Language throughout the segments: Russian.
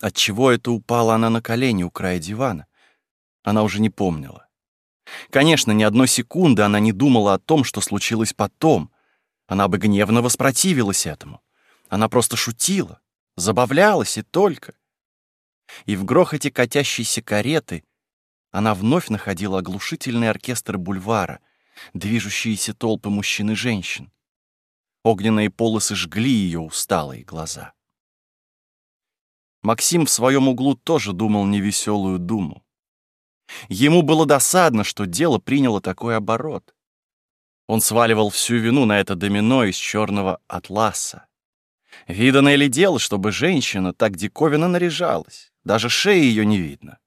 Отчего это упала она на колени у края дивана? Она уже не помнила. Конечно, ни одной секунды она не думала о том, что случилось потом. Она бы гневно воспротивилась этому. Она просто шутила, забавлялась и только. И в грохоте катящейся кареты она вновь находила оглушительный оркестр бульвара, движущиеся толпы мужчин и женщин. Огненные полосы жгли ее усталые глаза. Максим в своем углу тоже думал невеселую думу. Ему было досадно, что дело приняло такой оборот. Он сваливал всю вину на это домино из черного атласа. Видано ли дело, чтобы женщина так диковинно наряжалась? Даже шеи ее не видно.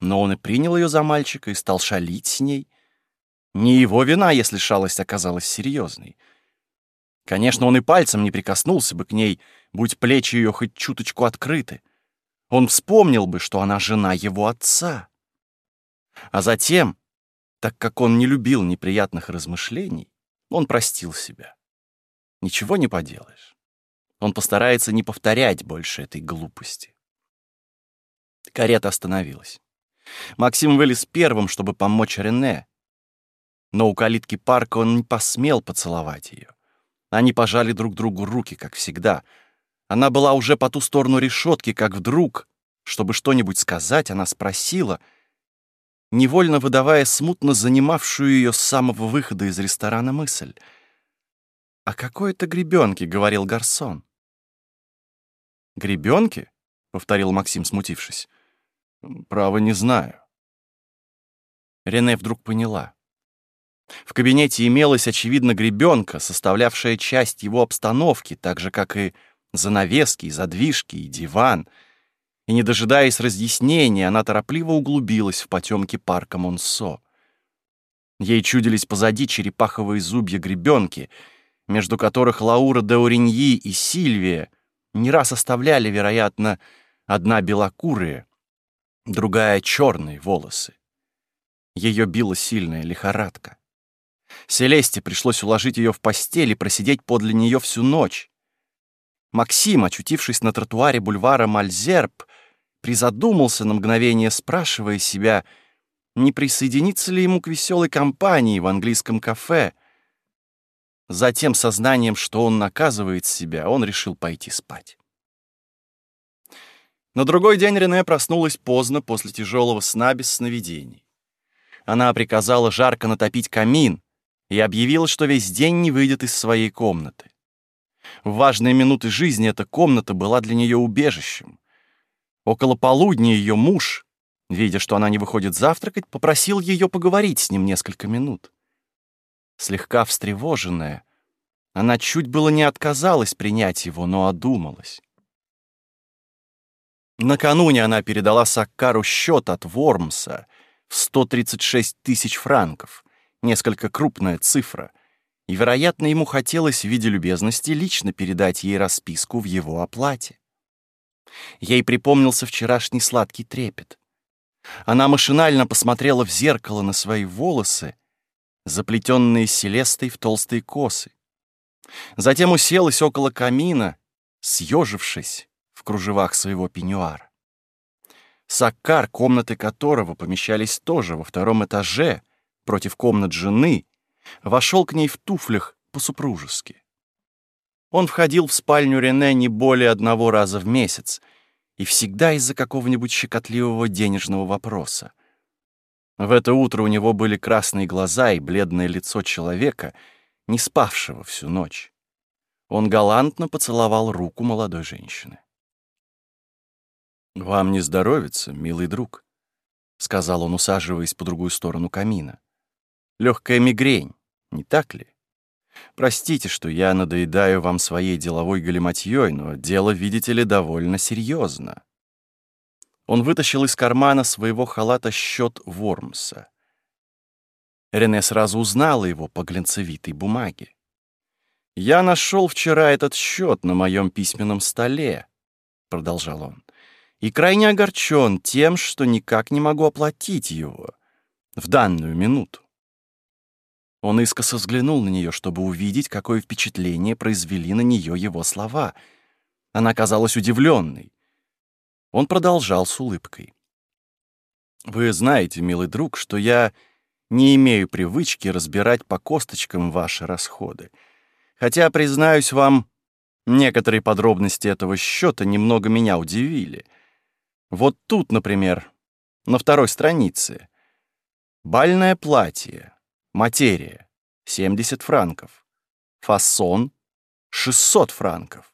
Но он и принял ее за мальчика и стал шалить с ней. Не его вина, если шалость оказалась серьезной. Конечно, он и пальцем не прикоснулся бы к ней, будь плечи ее хоть чуточку открыты. Он вспомнил бы, что она жена его отца. А затем, так как он не любил неприятных размышлений, он простил себя. Ничего не поделаешь. Он постарается не повторять больше этой глупости. Карета остановилась. Максим вылез первым, чтобы помочь Рене. Но у калитки парка он не посмел поцеловать ее. Они пожали друг другу руки, как всегда. Она была уже по ту сторону решетки, как вдруг, чтобы что-нибудь сказать, она спросила, невольно выдавая смутно занимавшую ее с самого выхода из ресторана мысль. «А какой это гребенки?» — говорил Гарсон. «Гребенки?» — повторил Максим, смутившись. «Право не знаю». Рене вдруг поняла. В кабинете имелась, очевидно, гребенка, составлявшая часть его обстановки, так же, как и занавески, и задвижки, и диван — и, не дожидаясь разъяснения, она торопливо углубилась в потемки парка Монсо. Ей чудились позади черепаховые зубья гребенки, между которых Лаура де Ориньи и Сильвия не раз оставляли, вероятно, одна белокурые, другая черные волосы. Ее била сильная лихорадка. Селесте пришлось уложить ее в постель и просидеть подле нее всю ночь. Максим, очутившись на тротуаре бульвара Мальзерб, призадумался на мгновение, спрашивая себя, не присоединиться ли ему к веселой компании в английском кафе. Затем, сознанием, что он наказывает себя, он решил пойти спать. На другой день Рене проснулась поздно после тяжелого сна без сновидений. Она приказала жарко натопить камин и объявила, что весь день не выйдет из своей комнаты. В важные минуты жизни эта комната была для нее убежищем. Около полудня ее муж, видя, что она не выходит завтракать, попросил ее поговорить с ним несколько минут. Слегка встревоженная, она чуть было не отказалась принять его, но одумалась. Накануне она передала Саккару счет от Вормса в 136 тысяч франков, несколько крупная цифра, и, вероятно, ему хотелось в виде любезности лично передать ей расписку в его оплате. Ей припомнился вчерашний сладкий трепет. Она машинально посмотрела в зеркало на свои волосы, заплетенные селестой в толстые косы. Затем уселась около камина, съежившись в кружевах своего пеньюара. Саккар, комнаты которого помещались тоже во втором этаже, против комнат жены, вошел к ней в туфлях по-супружески. Он входил в спальню Рене не более одного раза в месяц, и всегда из-за какого-нибудь щекотливого денежного вопроса. В это утро у него были красные глаза и бледное лицо человека, не спавшего всю ночь. Он галантно поцеловал руку молодой женщины. «Вам не здоровится, милый друг», — сказал он, усаживаясь по другую сторону камина. «Легкая мигрень, не так ли?» Простите, что я надоедаю вам своей деловой галиматьей, но дело, видите ли, довольно серьезно. Он вытащил из кармана своего халата счет Вормса. Рене сразу узнала его по глянцевитой бумаге. «Я нашел вчера этот счет на моем письменном столе», — продолжал он, «и крайне огорчен тем, что никак не могу оплатить его в данную минуту. Он искоса взглянул на нее, чтобы увидеть, какое впечатление произвели на нее его слова. Она казалась удивленной. Он продолжал с улыбкой. «Вы знаете, милый друг, что я не имею привычки разбирать по косточкам ваши расходы. Хотя, признаюсь вам, некоторые подробности этого счета немного меня удивили. Вот тут, например, на второй странице. Бальное платье, материя, 70 франков. Фасон, 600 франков.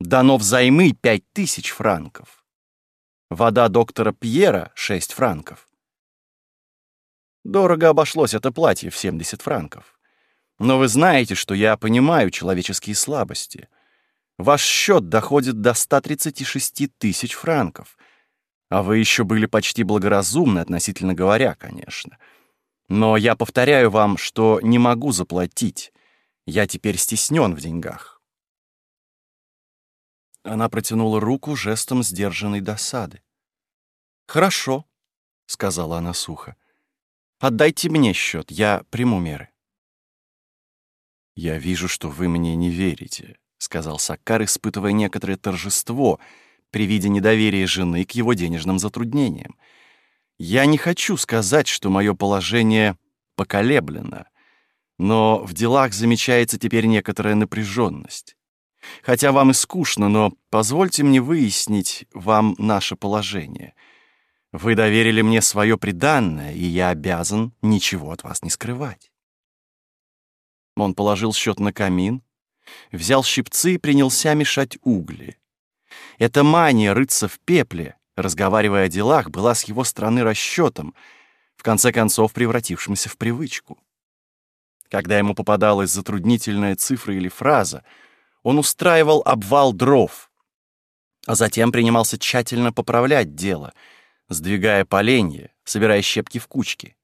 Дано взаймы 5000 франков. Вода доктора Пьера — 6 франков. Дорого обошлось это платье в 70 франков. Но вы знаете, что я понимаю человеческие слабости. Ваш счет доходит до 136 тысяч франков. А вы еще были почти благоразумны, относительно говоря, конечно. Но я повторяю вам, что не могу заплатить. Я теперь стеснен в деньгах. Она протянула руку жестом сдержанной досады. «Хорошо», — сказала она сухо. Отдайте мне счет, я приму меры. «Я вижу, что вы мне не верите», — сказал Саккар, испытывая некоторое торжество при виде недоверия жены к его денежным затруднениям. «Я не хочу сказать, что мое положение поколеблено, но в делах замечается теперь некоторая напряженность. Хотя вам и скучно, но позвольте мне выяснить вам наше положение — вы доверили мне свое преданное, и я обязан ничего от вас не скрывать. Он положил счет на камин, взял щипцы и принялся мешать угли. Эта мания рыться в пепле, разговаривая о делах, была с его стороны расчетом, в конце концов превратившимся в привычку. Когда ему попадалась затруднительная цифра или фраза, он устраивал обвал дров, а затем принимался тщательно поправлять дело — сдвигая поленья, собирая щепки в кучки.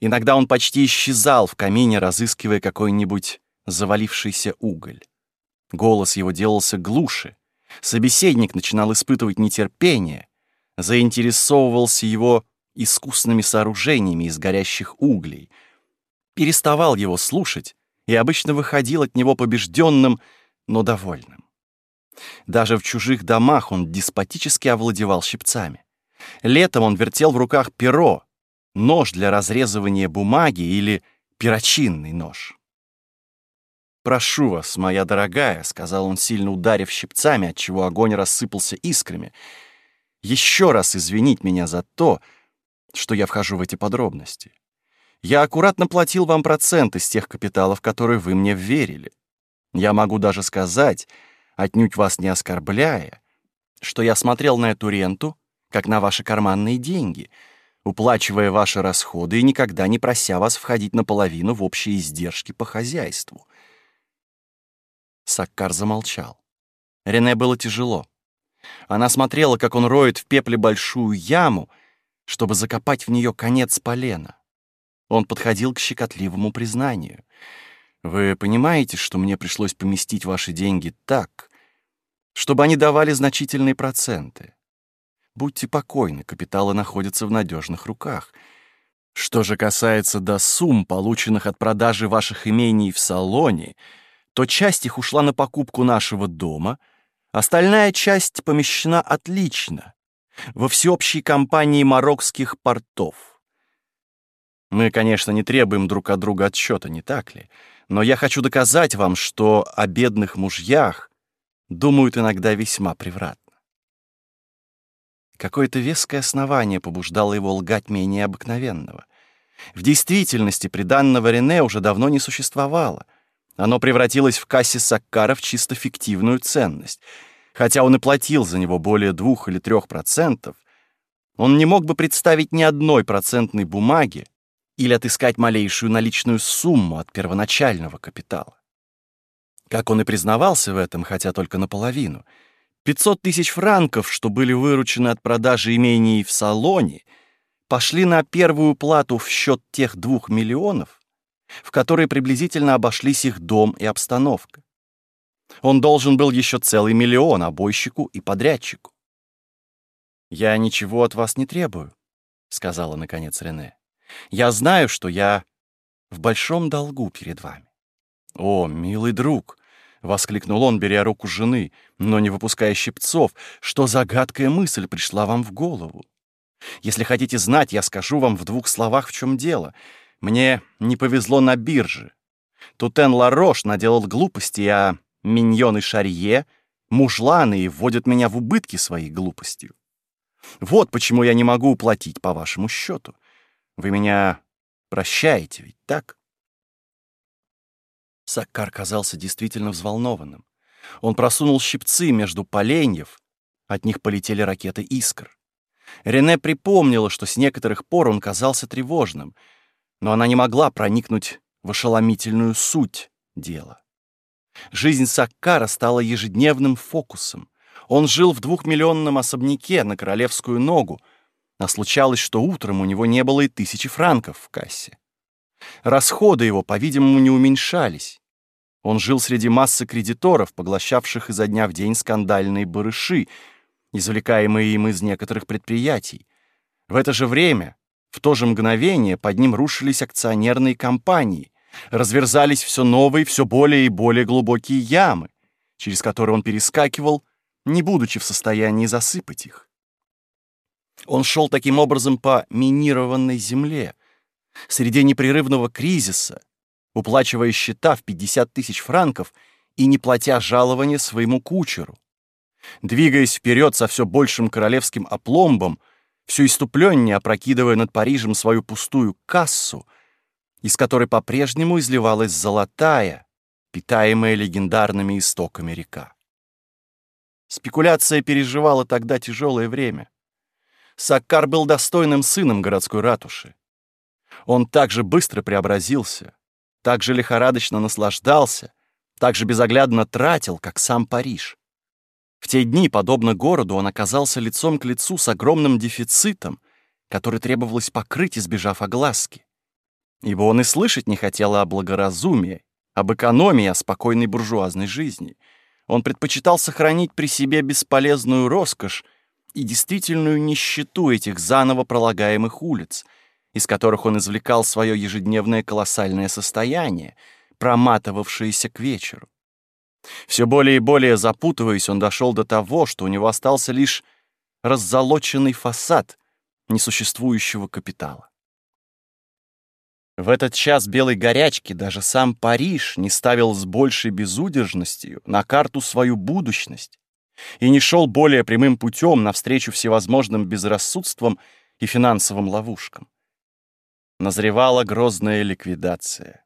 Иногда он почти исчезал в камине, разыскивая какой-нибудь завалившийся уголь. Голос его делался глуше. Собеседник начинал испытывать нетерпение, заинтересовывался его искусными сооружениями из горящих углей, переставал его слушать и обычно выходил от него побежденным, но довольным. Даже в чужих домах он деспотически овладевал щипцами. Летом он вертел в руках перо, нож для разрезывания бумаги или перочинный нож. «Прошу вас, моя дорогая», — сказал он, сильно ударив щипцами, отчего огонь рассыпался искрами, «еще раз извинить меня за то, что я вхожу в эти подробности. Я аккуратно платил вам проценты с тех капиталов, которые вы мне верили. Я могу даже сказать, отнюдь вас не оскорбляя, что я смотрел на эту ренту как на ваши карманные деньги, уплачивая ваши расходы и никогда не прося вас входить наполовину в общие издержки по хозяйству. Саккар замолчал. Рене было тяжело. Она смотрела, как он роет в пепле большую яму, чтобы закопать в нее конец полена. Он подходил к щекотливому признанию. «Вы понимаете, что мне пришлось поместить ваши деньги так, чтобы они давали значительные проценты? Будьте покойны, капиталы находятся в надежных руках. Что же касается до сумм, полученных от продажи ваших имений в салоне, то часть их ушла на покупку нашего дома, остальная часть помещена отлично, во всеобщей компании марокских портов. Мы, конечно, не требуем друг от друга отчета, не так ли? Но я хочу доказать вам, что о бедных мужьях думают иногда весьма превратно. Какое-то веское основание побуждало его лгать менее обыкновенного. В действительности приданного Рене уже давно не существовало. Оно превратилось в кассе Саккара в чисто фиктивную ценность. Хотя он и платил за него более двух или трех процентов, он не мог бы представить ни одной процентной бумаги или отыскать малейшую наличную сумму от первоначального капитала. Как он и признавался в этом, хотя только наполовину — 500 тысяч франков, что были выручены от продажи имений в салоне, пошли на первую плату в счет тех двух миллионов, в которые приблизительно обошлись их дом и обстановка. Он должен был еще целый миллион обойщику и подрядчику. «Я ничего от вас не требую», — сказала, наконец, Рене. «Я знаю, что я в большом долгу перед вами». «О, милый друг, — воскликнул он, беря руку жены, но не выпуская щипцов. «Что за гадкая мысль пришла вам в голову? Если хотите знать, я скажу вам в двух словах, в чем дело. Мне не повезло на бирже. Тутен Ларош наделал глупости, а Миньон и Шарье — мужланы и вводят меня в убытки своей глупостью. Вот почему я не могу уплатить по вашему счету. Вы меня прощаете, ведь так?» Саккар казался действительно взволнованным. Он просунул щипцы между поленьев, от них полетели ракеты искр. Рене припомнила, что с некоторых пор он казался тревожным, но она не могла проникнуть в ошеломительную суть дела. Жизнь Саккара стала ежедневным фокусом. Он жил в двухмиллионном особняке на королевскую ногу, а случалось, что утром у него не было и тысячи франков в кассе. Расходы его, по-видимому, не уменьшались. Он жил среди массы кредиторов, поглощавших изо дня в день скандальные барыши, извлекаемые им из некоторых предприятий. В это же время, в то же мгновение, под ним рушились акционерные компании, разверзались все новые, все более и более глубокие ямы, через которые он перескакивал, не будучи в состоянии засыпать их. Он шел таким образом по минированной земле, среди непрерывного кризиса, уплачивая счета в 50 тысяч франков и не платя жалования своему кучеру. Двигаясь вперед со все большим королевским опломбом, все иступленнее опрокидывая над Парижем свою пустую кассу, из которой по-прежнему изливалась золотая, питаемая легендарными истоками река. Спекуляция переживала тогда тяжелое время. Саккар был достойным сыном городской ратуши. Он также быстро преобразился, так же лихорадочно наслаждался, так же безоглядно тратил, как сам Париж. В те дни, подобно городу, он оказался лицом к лицу с огромным дефицитом, который требовалось покрыть, избежав огласки. Ибо он и слышать не хотел о благоразумии, об экономии, о спокойной буржуазной жизни. Он предпочитал сохранить при себе бесполезную роскошь и действительную нищету этих заново пролагаемых улиц, из которых он извлекал свое ежедневное колоссальное состояние, проматывавшееся к вечеру. Все более и более запутываясь, он дошел до того, что у него остался лишь раззолоченный фасад несуществующего капитала. В этот час белой горячки даже сам Париж не ставил с большей безудержностью на карту свою будущность и не шел более прямым путем навстречу всевозможным безрассудствам и финансовым ловушкам. Назревала грозная ликвидация.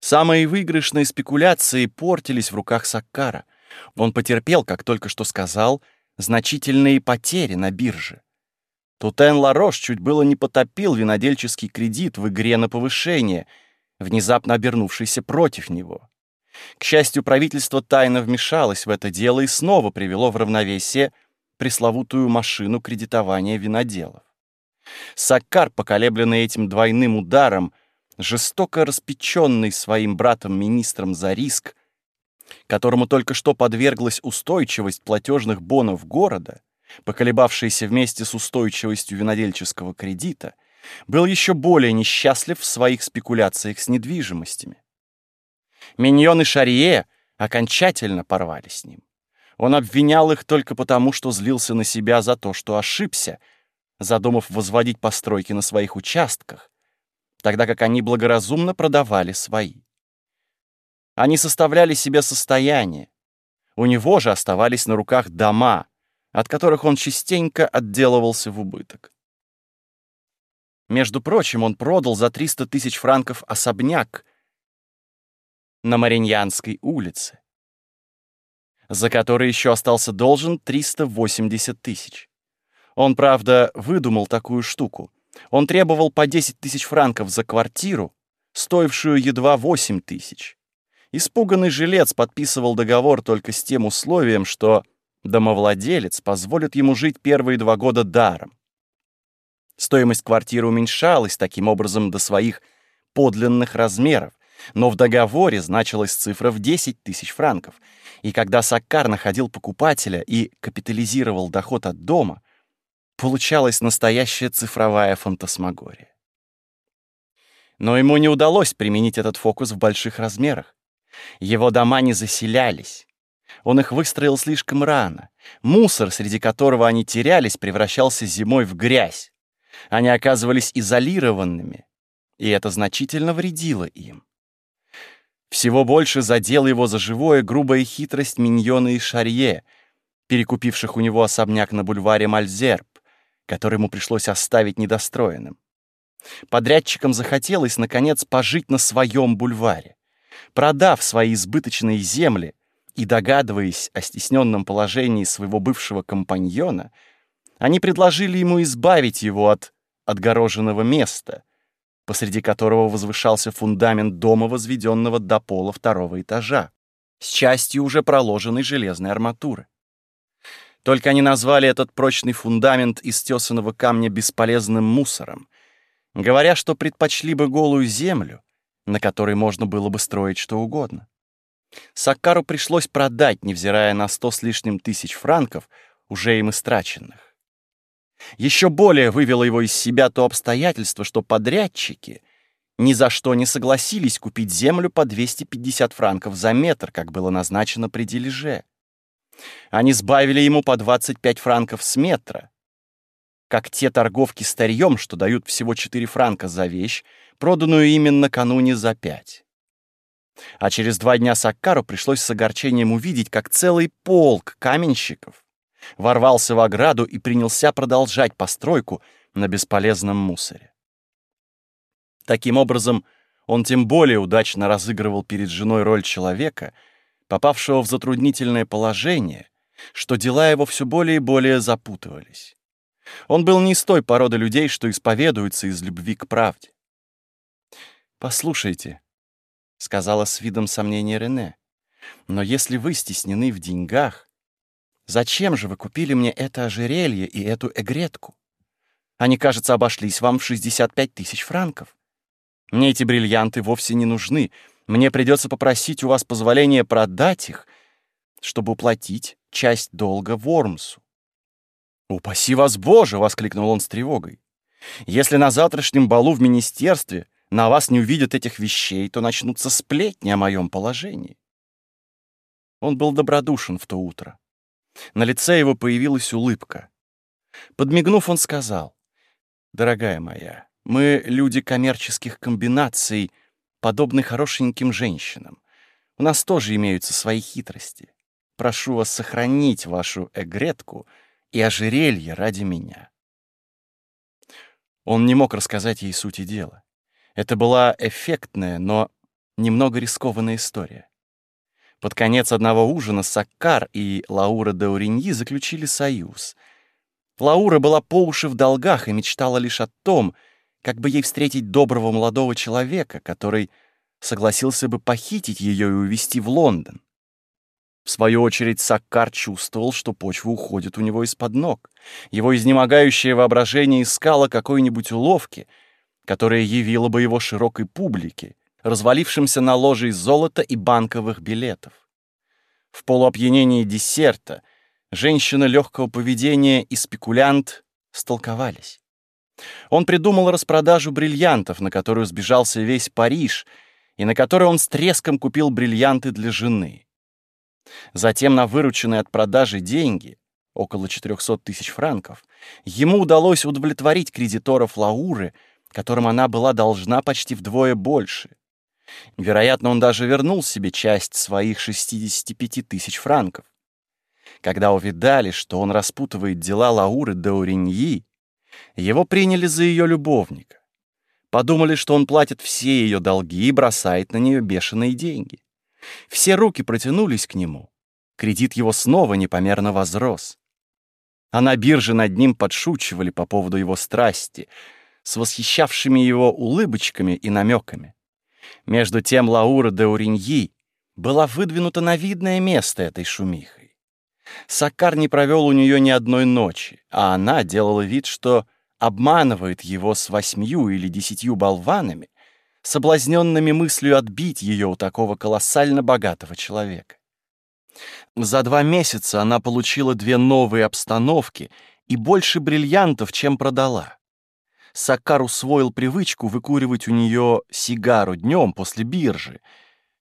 Самые выигрышные спекуляции портились в руках Саккара. Он потерпел, как только что сказал, значительные потери на бирже. Тутен Ларош чуть было не потопил винодельческий кредит в игре на повышение, внезапно обернувшийся против него. К счастью, правительство тайно вмешалось в это дело и снова привело в равновесие пресловутую машину кредитования виноделов. Саккар, поколебленный этим двойным ударом, жестоко распеченный своим братом-министром за риск, которому только что подверглась устойчивость платежных бонов города, поколебавшаяся вместе с устойчивостью винодельческого кредита, был еще более несчастлив в своих спекуляциях с недвижимостями. Миньон и Шарье окончательно порвали с ним. Он обвинял их только потому, что злился на себя за то, что ошибся, задумав возводить постройки на своих участках, тогда как они благоразумно продавали свои. Они составляли себе состояние. У него же оставались на руках дома, от которых он частенько отделывался в убыток. Между прочим, он продал за 300 тысяч франков особняк на Мариньянской улице, за который еще остался должен 380 тысяч. Он, правда, выдумал такую штуку. Он требовал по 10 тысяч франков за квартиру, стоившую едва 8 тысяч. Испуганный жилец подписывал договор только с тем условием, что домовладелец позволит ему жить первые два года даром. Стоимость квартиры уменьшалась таким образом до своих подлинных размеров, но в договоре значилась цифра в 10 тысяч франков, и когда Саккар находил покупателя и капитализировал доход от дома, Получалась настоящая цифровая фантасмагория. Но ему не удалось применить этот фокус в больших размерах. Его дома не заселялись. Он их выстроил слишком рано. Мусор, среди которого они терялись, превращался зимой в грязь. Они оказывались изолированными, и это значительно вредило им. Всего больше задела его за живое грубая хитрость Миньона и Шарье, перекупивших у него особняк на бульваре Мальзерб, который ему пришлось оставить недостроенным. Подрядчикам захотелось, наконец, пожить на своем бульваре. Продав свои избыточные земли и догадываясь о стесненном положении своего бывшего компаньона, они предложили ему избавить его от отгороженного места, посреди которого возвышался фундамент дома, возведенного до пола второго этажа, с частью уже проложенной железной арматуры. Только они назвали этот прочный фундамент из тесаного камня бесполезным мусором, говоря, что предпочли бы голую землю, на которой можно было бы строить что угодно. Саккару пришлось продать, невзирая на сто с лишним тысяч франков, уже им истраченных. Еще более вывело его из себя то обстоятельство, что подрядчики ни за что не согласились купить землю по 250 франков за метр, как было назначено при дележе. Они сбавили ему по 25 франков с метра, как те торговки старьем, что дают всего 4 франка за вещь, проданную им накануне за 5. А через два дня Саккару пришлось с огорчением увидеть, как целый полк каменщиков ворвался в ограду и принялся продолжать постройку на бесполезном мусоре. Таким образом, он тем более удачно разыгрывал перед женой роль человека, попавшего в затруднительное положение, что дела его все более и более запутывались. Он был не из той породы людей, что исповедуются из любви к правде. «Послушайте», — сказала с видом сомнения Рене, «но если вы стеснены в деньгах, Зачем же вы купили мне это ожерелье и эту эгретку? Они, кажется, обошлись вам в 65 тысяч франков. Мне эти бриллианты вовсе не нужны. Мне придется попросить у вас позволения продать их, чтобы уплатить часть долга Вормсу. «Упаси вас, Боже!» — воскликнул он с тревогой. «Если на завтрашнем балу в министерстве на вас не увидят этих вещей, то начнутся сплетни о моем положении». Он был добродушен в то утро. На лице его появилась улыбка. Подмигнув, он сказал, «Дорогая моя, мы люди коммерческих комбинаций, подобны хорошеньким женщинам. У нас тоже имеются свои хитрости. Прошу вас сохранить вашу эгретку и ожерелье ради меня». Он не мог рассказать ей сути дела. Это была эффектная, но немного рискованная история. Под конец одного ужина Саккар и Лаура де Уриньи заключили союз. Лаура была по уши в долгах и мечтала лишь о том, как бы ей встретить доброго молодого человека, который согласился бы похитить ее и увезти в Лондон. В свою очередь Саккар чувствовал, что почва уходит у него из-под ног. Его изнемогающее воображение искало какой-нибудь уловки, которая явила бы его широкой публике, развалившимся на ложе из золота и банковых билетов. В полуопьянении десерта женщина легкого поведения и спекулянт столковались. Он придумал распродажу бриллиантов, на которую сбежался весь Париж, и на которой он с треском купил бриллианты для жены. Затем на вырученные от продажи деньги, около 400 тысяч франков, ему удалось удовлетворить кредиторов Лауры, которым она была должна почти вдвое больше. Вероятно, он даже вернул себе часть своих 65 тысяч франков. Когда увидали, что он распутывает дела Лауры де Уриньи, его приняли за ее любовника. Подумали, что он платит все ее долги и бросает на нее бешеные деньги. Все руки протянулись к нему. Кредит его снова непомерно возрос. А на бирже над ним подшучивали по поводу его страсти, с восхищавшими его улыбочками и намеками. Между тем Лаура де Уриньи была выдвинута на видное место этой шумихой. Саккар не провел у нее ни одной ночи, а она делала вид, что обманывает его с восьмью или десятью болванами, соблазненными мыслью отбить ее у такого колоссально богатого человека. За два месяца она получила две новые обстановки и больше бриллиантов, чем продала. Саккар усвоил привычку выкуривать у нее сигару днем после биржи,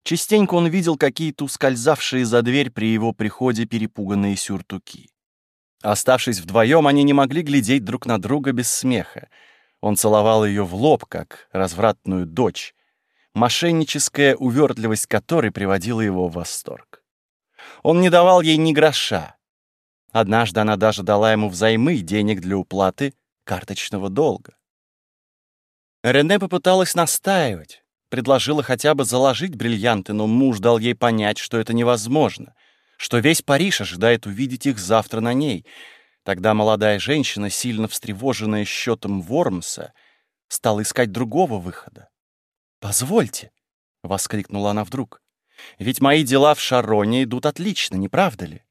Частенько он видел какие-то ускользавшие за дверь при его приходе перепуганные сюртуки. Оставшись вдвоем, они не могли глядеть друг на друга без смеха. Он целовал ее в лоб, как развратную дочь, мошенническая увертливость которой приводила его в восторг. Он не давал ей ни гроша. Однажды она даже дала ему взаймы денег для уплаты карточного долга. Рене попыталась настаивать, предложила хотя бы заложить бриллианты, но муж дал ей понять, что это невозможно, что весь Париж ожидает увидеть их завтра на ней. Тогда молодая женщина, сильно встревоженная счетом Вормса, стала искать другого выхода. «Позвольте», — воскликнула она вдруг, — «ведь мои дела в Шароне идут отлично, не правда ли?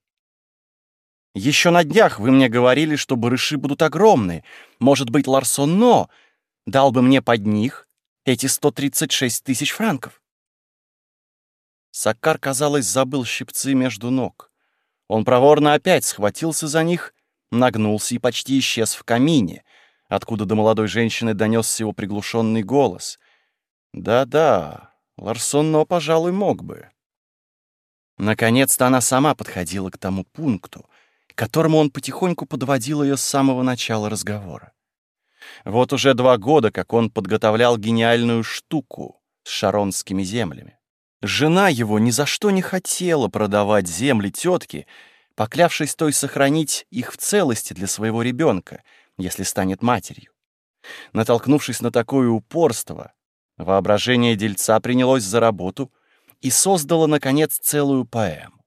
Еще на днях вы мне говорили, что барыши будут огромные, может быть, Ларсонно дал бы мне под них эти 136 тысяч франков. Саккар, казалось, забыл щипцы между ног. Он проворно опять схватился за них, нагнулся и почти исчез в камине, откуда до молодой женщины донесся его приглушенный голос. «Да-да, Ларсонно, пожалуй, мог бы». Наконец-то она сама подходила к тому пункту, к которому он потихоньку подводил ее с самого начала разговора. Вот уже два года, как он подготовлял гениальную штуку с шаронскими землями. Жена его ни за что не хотела продавать земли тетки, поклявшись той сохранить их в целости для своего ребенка, если станет матерью. Натолкнувшись на такое упорство, воображение дельца принялось за работу и создало, наконец, целую поэму.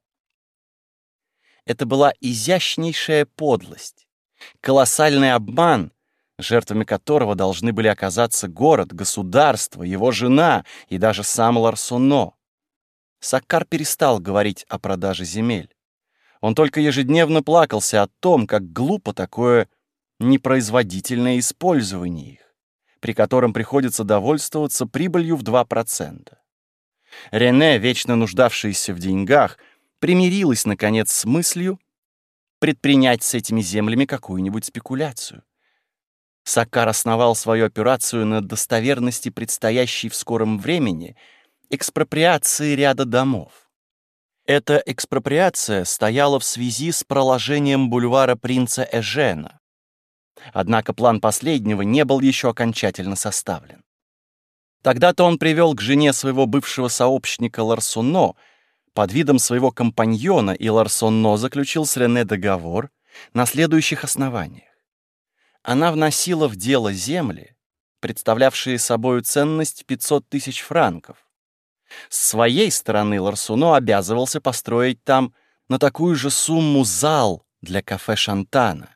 Это была изящнейшая подлость, колоссальный обман, жертвами которого должны были оказаться город, государство, его жена и даже сам Ларсоно. Саккар перестал говорить о продаже земель. Он только ежедневно плакался о том, как глупо такое непроизводительное использование их, при котором приходится довольствоваться прибылью в 2%. Рене, вечно нуждавшаяся в деньгах, примирилась, наконец, с мыслью предпринять с этими землями какую-нибудь спекуляцию. Саккар основал свою операцию на достоверности предстоящей в скором времени экспроприации ряда домов. Эта экспроприация стояла в связи с проложением бульвара принца Эжена. Однако план последнего не был еще окончательно составлен. Тогда-то он привел к жене своего бывшего сообщника Ларсуно под видом своего компаньона, и Ларсонно заключил с Рене договор на следующих основаниях она вносила в дело земли, представлявшие собою ценность 500 тысяч франков. С своей стороны Ларсуно обязывался построить там на такую же сумму зал для кафе Шантана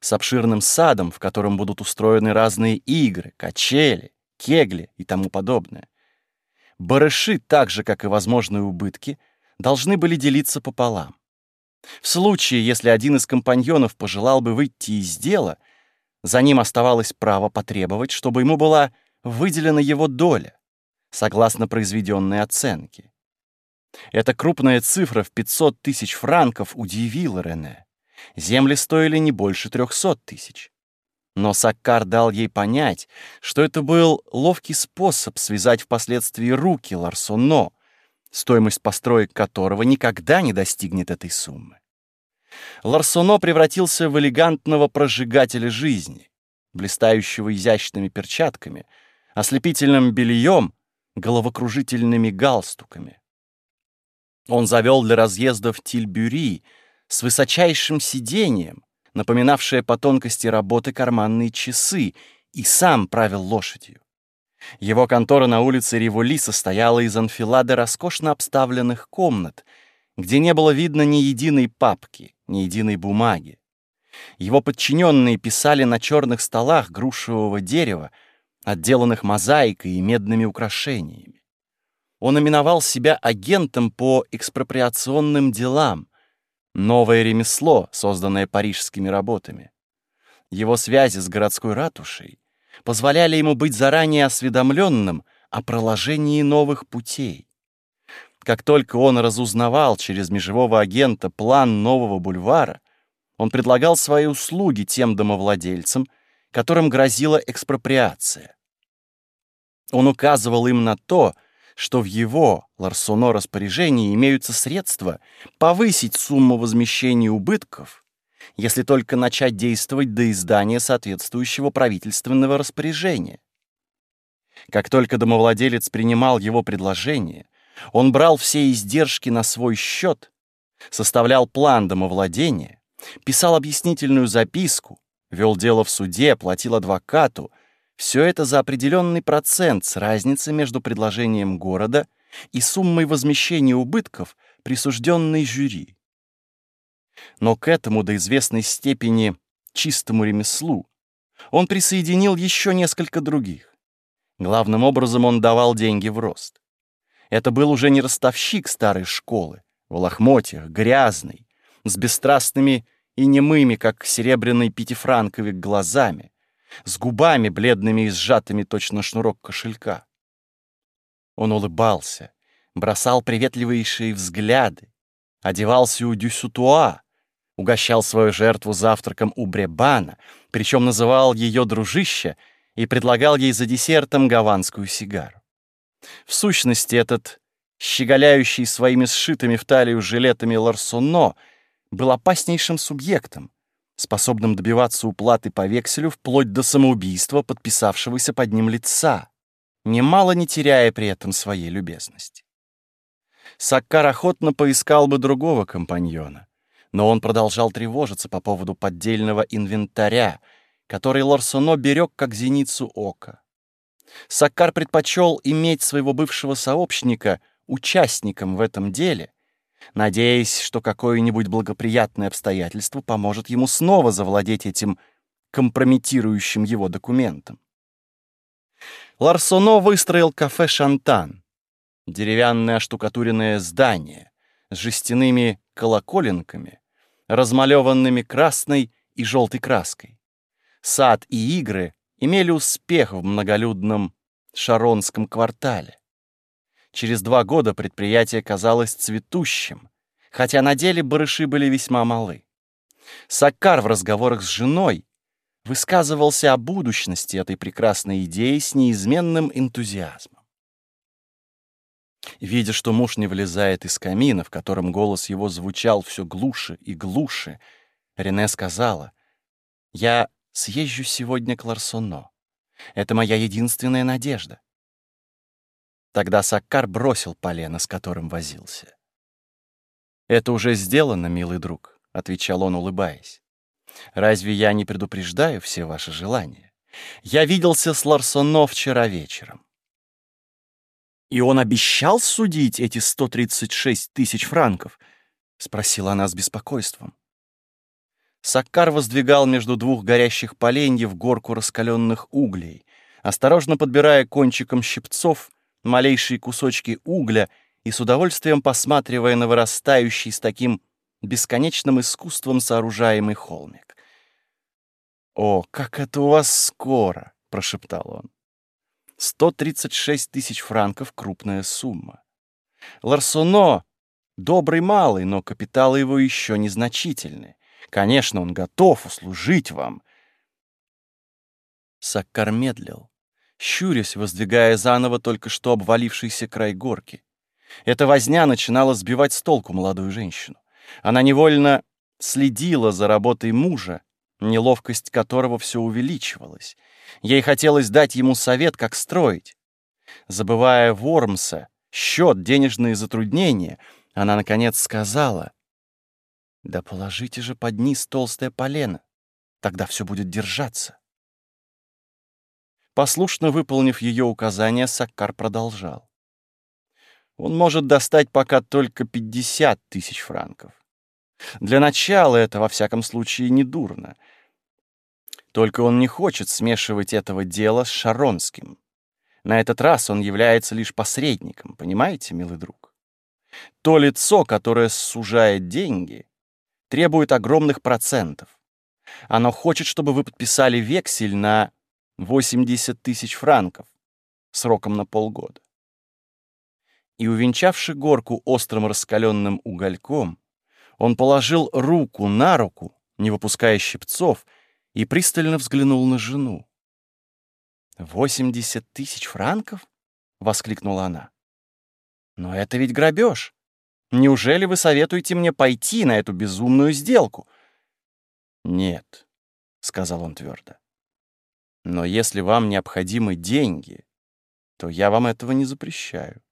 с обширным садом, в котором будут устроены разные игры, качели, кегли и тому подобное. Барыши, так же, как и возможные убытки, должны были делиться пополам. В случае, если один из компаньонов пожелал бы выйти из дела, за ним оставалось право потребовать, чтобы ему была выделена его доля, согласно произведенной оценке. Эта крупная цифра в 500 тысяч франков удивила Рене. Земли стоили не больше 300 тысяч. Но Саккар дал ей понять, что это был ловкий способ связать впоследствии руки Ларсоно, стоимость построек которого никогда не достигнет этой суммы. Ларсоно превратился в элегантного прожигателя жизни, блистающего изящными перчатками, ослепительным бельем, головокружительными галстуками. Он завел для разъездов тильбюри с высочайшим сиденьем, напоминавшее по тонкости работы карманные часы, и сам правил лошадью. Его контора на улице Риволи состояла из анфилады роскошно обставленных комнат, где не было видно ни единой папки, ни единой бумаги. Его подчиненные писали на черных столах грушевого дерева, отделанных мозаикой и медными украшениями. Он именовал себя агентом по экспроприационным делам, новое ремесло, созданное парижскими работами. Его связи с городской ратушей позволяли ему быть заранее осведомленным о проложении новых путей. Как только он разузнавал через межевого агента план нового бульвара, он предлагал свои услуги тем домовладельцам, которым грозила экспроприация. Он указывал им на то, что в его, Ларсоно, распоряжении имеются средства повысить сумму возмещения убытков, если только начать действовать до издания соответствующего правительственного распоряжения. Как только домовладелец принимал его предложение, он брал все издержки на свой счет, составлял план домовладения, писал объяснительную записку, вел дело в суде, платил адвокату, все это за определенный процент с разницей между предложением города и суммой возмещения убытков, присужденной жюри. Но к этому до известной степени чистому ремеслу он присоединил еще несколько других. Главным образом он давал деньги в рост. Это был уже не ростовщик старой школы, в лохмотьях, грязный, с бесстрастными и немыми, как серебряный пятифранковик, глазами, с губами, бледными и сжатыми точно шнурок кошелька. Он улыбался, бросал приветливейшие взгляды, одевался у Дюсютуа, угощал свою жертву завтраком у Бребана, причем называл ее дружище и предлагал ей за десертом гаванскую сигару. В сущности, этот щеголяющий своими сшитыми в талию жилетами Ларсоно был опаснейшим субъектом, способным добиваться уплаты по векселю вплоть до самоубийства подписавшегося под ним лица, немало не теряя при этом своей любезности. Саккар охотно поискал бы другого компаньона, но он продолжал тревожиться по поводу поддельного инвентаря, который Ларсоно берег как зеницу ока. Саккар предпочел иметь своего бывшего сообщника участником в этом деле, надеясь, что какое-нибудь благоприятное обстоятельство поможет ему снова завладеть этим компрометирующим его документом. Ларсоно выстроил кафе «Шантан», деревянное оштукатуренное здание с жестяными колоколенками, размалеванными красной и желтой краской. Сад и игры имели успех в многолюдном Шаронском квартале. Через два года предприятие казалось цветущим, хотя на деле барыши были весьма малы. Саккар в разговорах с женой высказывался о будущности этой прекрасной идеи с неизменным энтузиазмом. Видя, что муж не влезает из камина, в котором голос его звучал все глуше и глуше, Рене сказала, «Я съезжу сегодня к Ларсоно. Это моя единственная надежда. Тогда Саккар бросил полено, с которым возился. «Это уже сделано, милый друг», — отвечал он, улыбаясь. «Разве я не предупреждаю все ваши желания? Я виделся с Ларсоно вчера вечером». «И он обещал судить эти 136 тысяч франков?» — спросила она с беспокойством. Саккар воздвигал между двух горящих поленьев горку раскаленных углей, осторожно подбирая кончиком щипцов малейшие кусочки угля и с удовольствием посматривая на вырастающий с таким бесконечным искусством сооружаемый холмик. «О, как это у вас скоро!» — прошептал он. «Сто тридцать шесть тысяч франков — крупная сумма. Ларсоно — добрый малый, но капиталы его еще незначительны. Конечно, он готов услужить вам». Саккар медлил щурясь, воздвигая заново только что обвалившийся край горки. Эта возня начинала сбивать с толку молодую женщину. Она невольно следила за работой мужа, неловкость которого все увеличивалась. Ей хотелось дать ему совет, как строить. Забывая Вормса, счет, денежные затруднения, она, наконец, сказала, «Да положите же под низ толстое полено, тогда все будет держаться». Послушно выполнив ее указания, Саккар продолжал. Он может достать пока только 50 тысяч франков. Для начала это, во всяком случае, не дурно. Только он не хочет смешивать этого дела с Шаронским. На этот раз он является лишь посредником, понимаете, милый друг? То лицо, которое сужает деньги, требует огромных процентов. Оно хочет, чтобы вы подписали вексель на 80 тысяч франков сроком на полгода. И, увенчавши горку острым раскаленным угольком, он положил руку на руку, не выпуская щипцов, и пристально взглянул на жену. «Восемьдесят тысяч франков?» — воскликнула она. Но это ведь грабеж. Неужели вы советуете мне пойти на эту безумную сделку? Нет, сказал он твердо. Но если вам необходимы деньги, то я вам этого не запрещаю.